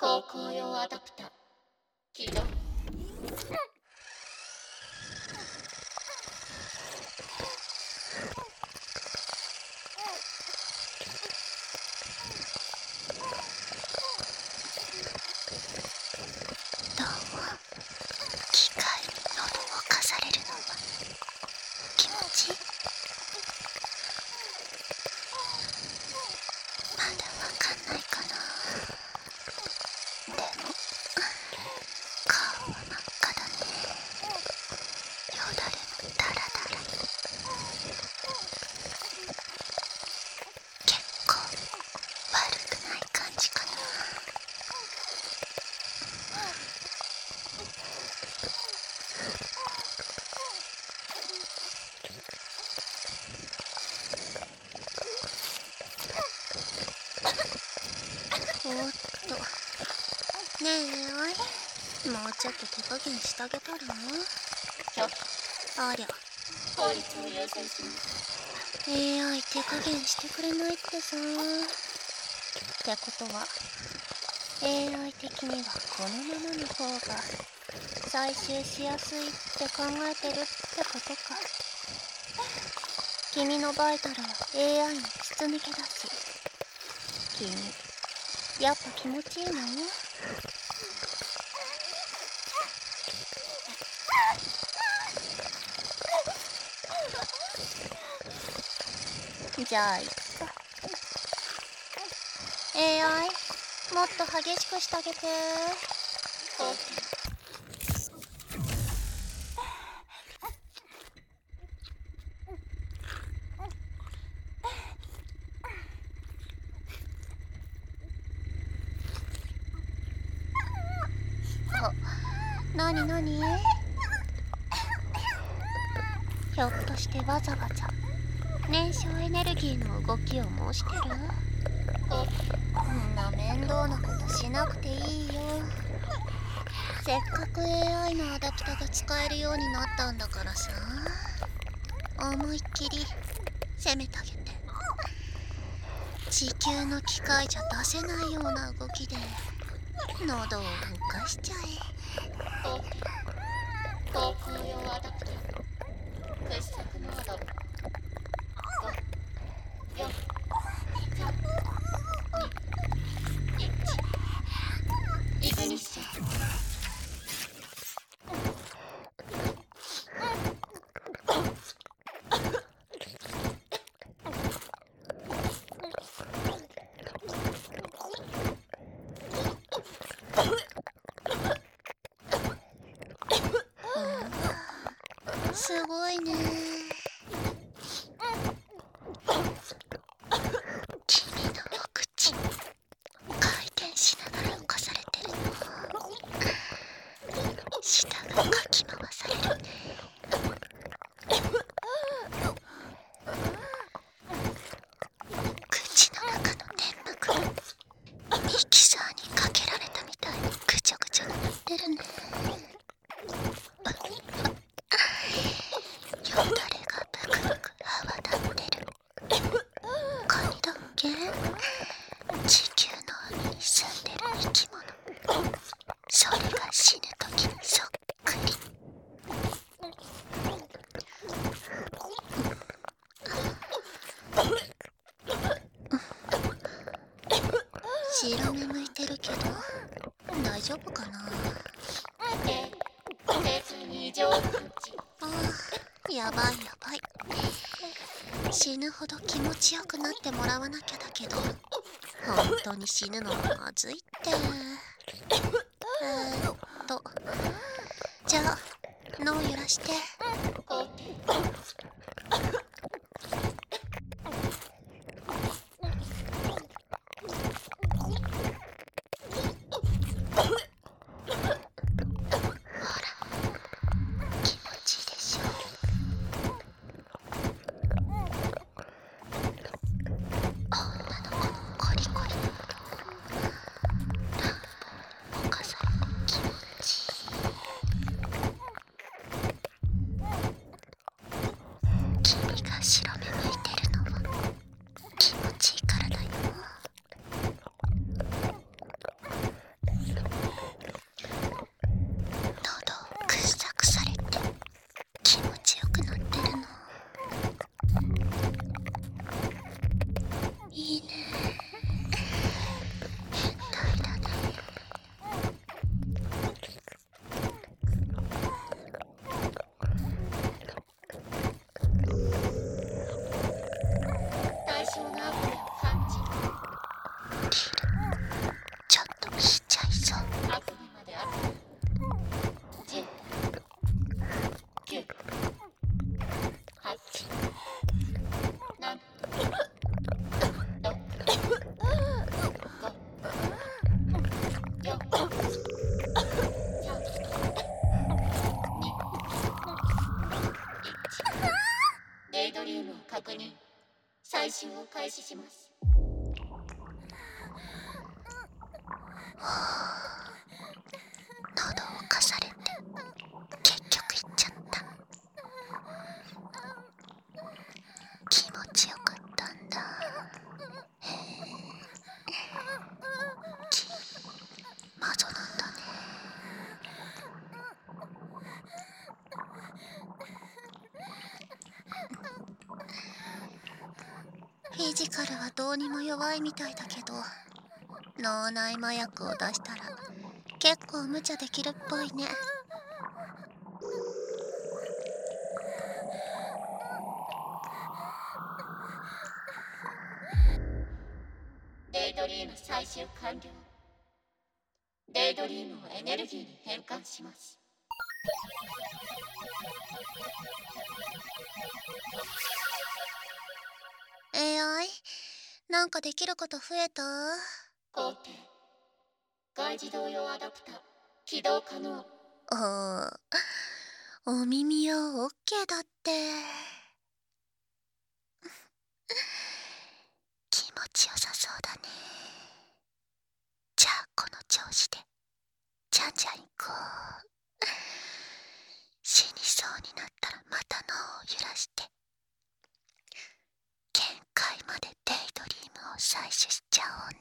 高校用アダプタ起動どうも機械に喉をかされるのは気持ちいいまだわかんないかなでも顔は真っ赤だねよだれもダラダラ結構悪くない感じかなおっとねえもうちょっと手加減してあげたら拒否ありゃ。法律を優先します AI 手加減してくれないってさ。ってことは AI 的にはこのままの方が採集しやすいって考えてるってことか。君のバイタルは AI に筒抜けだし。君やっぱ気持ちいいのじゃあ行くか AI もっと激しくしてあげて。なになに？ひょっとしてわざわざ。燃焼エネルギーの動きを申してる？こんな面倒なことしなくていいよ。せっかく AI のアダプタが使えるようになったんだからさ。思いっきり攻めてあげて。地球の機械じゃ出せないような動きで喉を動かしちゃえ。法廷高校用アダプタすごいね。君のお口。回転しながらされてる。の舌がかき回されるね口の中の粘膜がミキサーにかけられたみたいにぐちゃぐちゃになってるねよだれがブクブク泡立ってるカニだっけ地球の海に住んでる生き物それが死ぬ時にそっくり白目向いてるけど大丈夫かなで鉄異常感知ああ。やばいやばい。死ぬほど気持ちよくなってもらわなきゃだけど。本当に死ぬのはまずいって。えっと。じゃあ脳揺らして。配信を開始します喉をかされて結局行っちゃった気持ちよかったんだへえきマゾなんだねフィジカルはどうにも弱いみたいだけど脳内麻薬を出したら結構無茶できるっぽいね。デイドリーム採集完了。デイドリームをエネルギーに変換します。えー、いなんかできること増えた？工程外自動用アダプター。起動可能。おー。お耳用オッケーだって。気持ちよさそうだね。じゃあこの調子でじゃんじゃん行こう。死にそうになったらまた脳を揺らして限界までデイドリームを採取しちゃおうね。